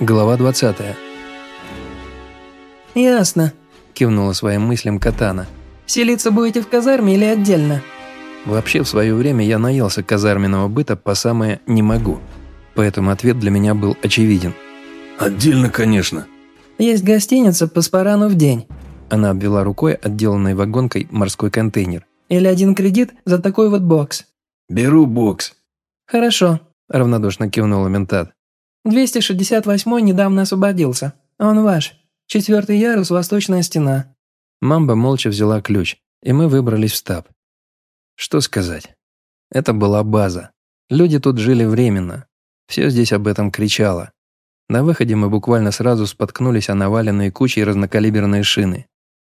Глава 20. «Ясно», – кивнула своим мыслям Катана. «Селиться будете в казарме или отдельно?» Вообще, в свое время я наелся казарменного быта по самое «не могу», поэтому ответ для меня был очевиден. «Отдельно, конечно». «Есть гостиница по спарану в день». Она обвела рукой отделанной вагонкой морской контейнер. «Или один кредит за такой вот бокс». «Беру бокс». «Хорошо», – равнодушно кивнула ментат. 268-й недавно освободился. Он ваш. Четвертый ярус, восточная стена». Мамба молча взяла ключ, и мы выбрались в стаб. Что сказать? Это была база. Люди тут жили временно. Все здесь об этом кричало. На выходе мы буквально сразу споткнулись о наваленные кучей разнокалиберные шины.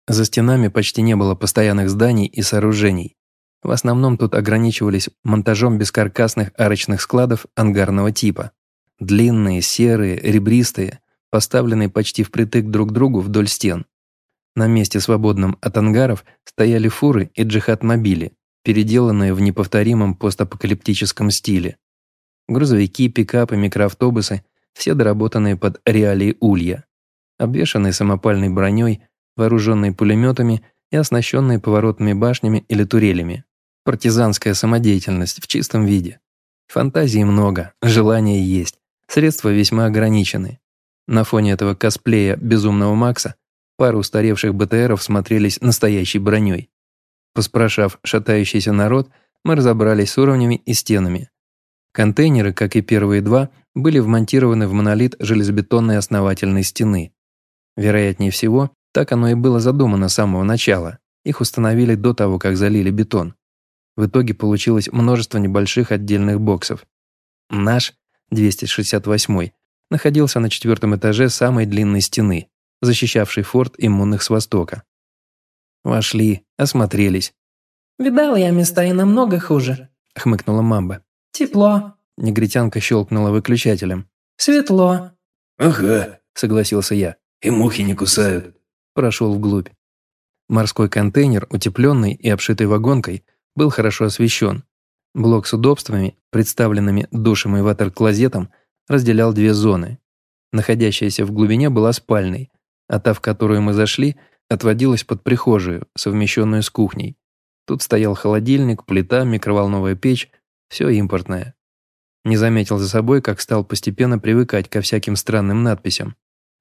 За стенами почти не было постоянных зданий и сооружений. В основном тут ограничивались монтажом бескаркасных арочных складов ангарного типа. Длинные, серые, ребристые, поставленные почти впритык друг к другу вдоль стен. На месте, свободном от ангаров, стояли фуры и джихад-мобили, переделанные в неповторимом постапокалиптическом стиле. Грузовики, пикапы, микроавтобусы – все доработанные под реалии улья. Обвешанные самопальной броней, вооруженные пулеметами и оснащенные поворотными башнями или турелями. Партизанская самодеятельность в чистом виде. Фантазии много, желания есть, Средства весьма ограничены. На фоне этого косплея «Безумного Макса» пару устаревших БТРов смотрелись настоящей броней. Поспрашав шатающийся народ, мы разобрались с уровнями и стенами. Контейнеры, как и первые два, были вмонтированы в монолит железобетонной основательной стены. Вероятнее всего, так оно и было задумано с самого начала. Их установили до того, как залили бетон. В итоге получилось множество небольших отдельных боксов. Наш 268 находился на четвертом этаже самой длинной стены, защищавшей форт иммунных с востока. Вошли, осмотрелись. «Видал я места и намного хуже», — хмыкнула Мамба. «Тепло». Негритянка щелкнула выключателем. «Светло». «Ага», — согласился я. «И мухи не кусают». Прошел вглубь. Морской контейнер, утепленный и обшитый вагонкой, был хорошо освещен, Блок с удобствами, представленными душем и ватер-клозетом, разделял две зоны. Находящаяся в глубине была спальной, а та, в которую мы зашли, отводилась под прихожую, совмещенную с кухней. Тут стоял холодильник, плита, микроволновая печь, все импортное. Не заметил за собой, как стал постепенно привыкать ко всяким странным надписям.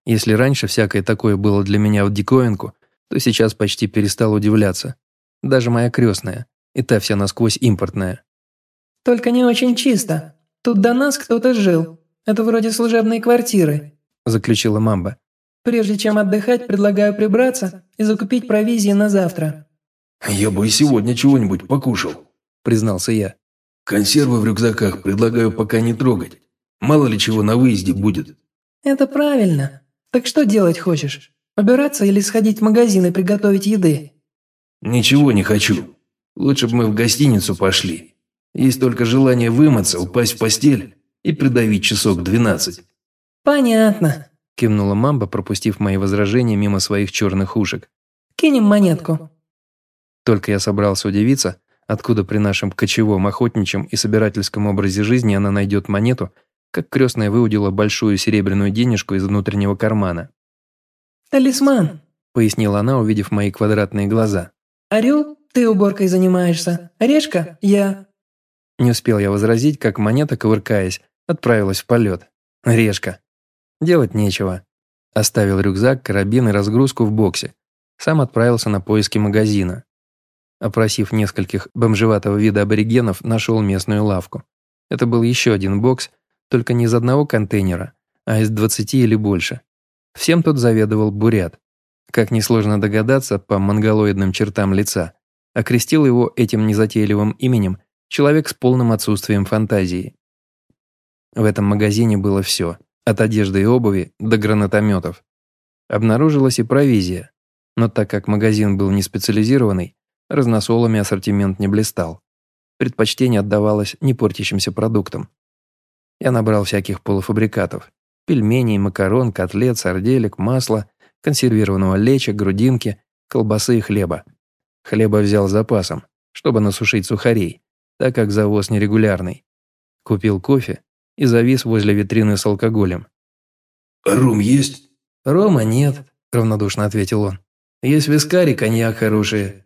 Если раньше всякое такое было для меня в диковинку, то сейчас почти перестал удивляться. Даже моя крестная, и та вся насквозь импортная. «Только не очень чисто. Тут до нас кто-то жил. Это вроде служебной квартиры», – заключила Мамба. «Прежде чем отдыхать, предлагаю прибраться и закупить провизии на завтра». «Я бы и сегодня чего-нибудь покушал», – признался я. «Консервы в рюкзаках предлагаю пока не трогать. Мало ли чего на выезде будет». «Это правильно. Так что делать хочешь? Убираться или сходить в магазин и приготовить еды?» «Ничего не хочу. Лучше бы мы в гостиницу пошли. Есть только желание вымыться, упасть в постель и придавить часок двенадцать». «Понятно», – кивнула мамба, пропустив мои возражения мимо своих черных ушек. «Кинем монетку». Только я собрался удивиться, откуда при нашем кочевом, охотничьем и собирательском образе жизни она найдет монету, как крестная выудила большую серебряную денежку из внутреннего кармана. «Талисман», – пояснила она, увидев мои квадратные глаза. «Орел, ты уборкой занимаешься. Решка, я. Не успел я возразить, как монета, ковыркаясь, отправилась в полет. Решка. Делать нечего. Оставил рюкзак, карабин и разгрузку в боксе. Сам отправился на поиски магазина. Опросив нескольких бомжеватого вида аборигенов, нашел местную лавку. Это был еще один бокс, только не из одного контейнера, а из двадцати или больше. Всем тут заведовал бурят. Как несложно догадаться по монголоидным чертам лица. Окрестил его этим незатейливым именем Человек с полным отсутствием фантазии. В этом магазине было все, от одежды и обуви до гранатометов. Обнаружилась и провизия, но так как магазин был не специализированный, разносолами ассортимент не блистал. Предпочтение отдавалось не портящимся продуктам. Я набрал всяких полуфабрикатов. Пельменей, макарон, котлет, сарделек, масла, консервированного леча, грудинки, колбасы и хлеба. Хлеба взял запасом, чтобы насушить сухарей так как завоз нерегулярный. Купил кофе и завис возле витрины с алкоголем. А ром есть?» «Рома нет», – равнодушно ответил он. «Есть вискарь коньяк хорошие».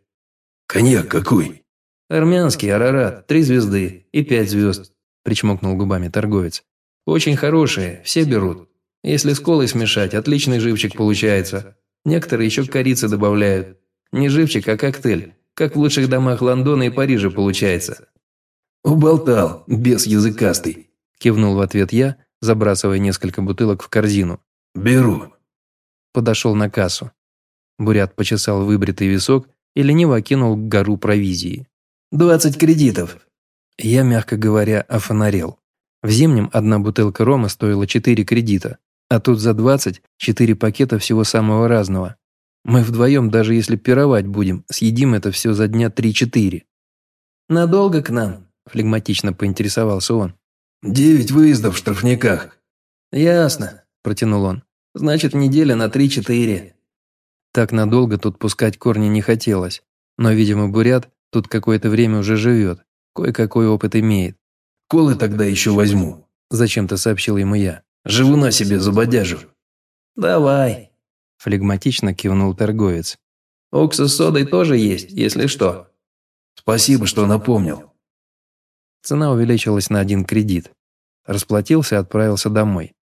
«Коньяк какой?» «Армянский, Арарат, три звезды и пять звезд», – причмокнул губами торговец. «Очень хорошие, все берут. Если с колой смешать, отличный живчик получается. Некоторые еще корицы добавляют. Не живчик, а коктейль, как в лучших домах Лондона и Парижа получается». «Уболтал, бес языкастый», – кивнул в ответ я, забрасывая несколько бутылок в корзину. «Беру». Подошел на кассу. Бурят почесал выбритый висок и лениво окинул гору провизии. «Двадцать кредитов». Я, мягко говоря, офонарел. В зимнем одна бутылка рома стоила четыре кредита, а тут за двадцать четыре пакета всего самого разного. Мы вдвоем, даже если пировать будем, съедим это все за дня три-четыре. «Надолго к нам?» – флегматично поинтересовался он. «Девять выездов в штрафниках». «Ясно», – протянул он. «Значит, неделя на три-четыре». Так надолго тут пускать корни не хотелось. Но, видимо, Бурят тут какое-то время уже живет, кое-какой опыт имеет. «Колы тогда еще возьму», – зачем-то сообщил ему я. «Живу на себе забодяжу». «Давай», – флегматично кивнул торговец. «Уксус с содой тоже есть, если что». «Спасибо, что напомнил». Цена увеличилась на один кредит. Расплатился и отправился домой.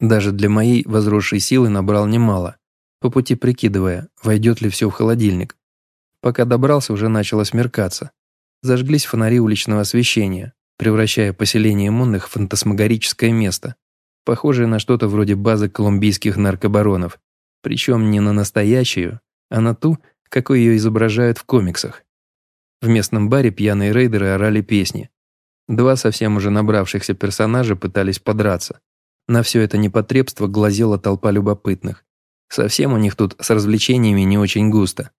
Даже для моей возросшей силы набрал немало по пути прикидывая, войдет ли все в холодильник. Пока добрался, уже начало смеркаться. Зажглись фонари уличного освещения, превращая поселение иммунных в фантасмагорическое место, похожее на что-то вроде базы колумбийских наркобаронов, причем не на настоящую, а на ту, какой ее изображают в комиксах. В местном баре пьяные рейдеры орали песни. Два совсем уже набравшихся персонажа пытались подраться. На все это непотребство глазела толпа любопытных. Совсем у них тут с развлечениями не очень густо.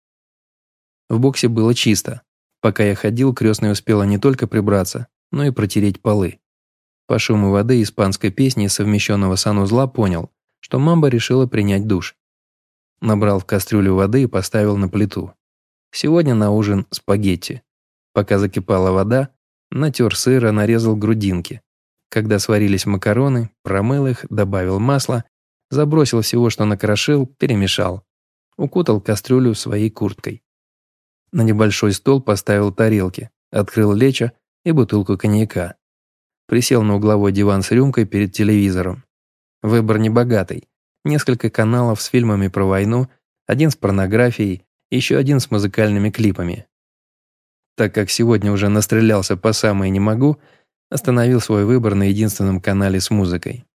В боксе было чисто. Пока я ходил, крестная успела не только прибраться, но и протереть полы. По шуму воды испанской песни совмещенного санузла понял, что мамба решила принять душ. Набрал в кастрюлю воды и поставил на плиту. Сегодня на ужин спагетти. Пока закипала вода, натер сыра, нарезал грудинки. Когда сварились макароны, промыл их, добавил масла Забросил всего, что накрошил, перемешал. Укутал кастрюлю своей курткой. На небольшой стол поставил тарелки, открыл лечо и бутылку коньяка. Присел на угловой диван с рюмкой перед телевизором. Выбор небогатый. Несколько каналов с фильмами про войну, один с порнографией, еще один с музыкальными клипами. Так как сегодня уже настрелялся по самое не могу, остановил свой выбор на единственном канале с музыкой.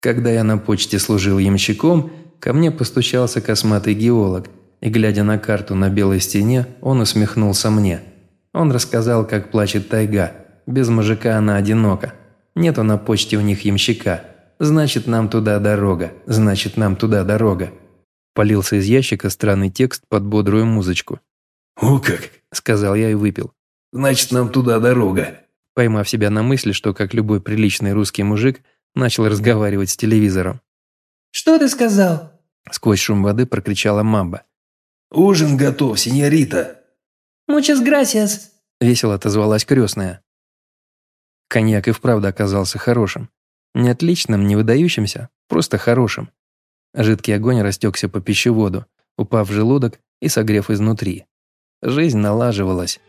Когда я на почте служил ямщиком, ко мне постучался косматый геолог, и, глядя на карту на белой стене, он усмехнулся мне. Он рассказал, как плачет тайга. Без мужика она одинока. Нету на почте у них ямщика. Значит, нам туда дорога. Значит, нам туда дорога. Полился из ящика странный текст под бодрую музычку. «О как!» – сказал я и выпил. «Значит, нам туда дорога!» Поймав себя на мысли, что, как любой приличный русский мужик, начал разговаривать с телевизором. «Что ты сказал?» Сквозь шум воды прокричала Мамба. «Ужин готов, сеньорита!» «Мучас грасиас!» Весело отозвалась крестная. Коньяк и вправду оказался хорошим. Не отличным, не выдающимся, просто хорошим. Жидкий огонь растекся по пищеводу, упав в желудок и согрев изнутри. Жизнь налаживалась.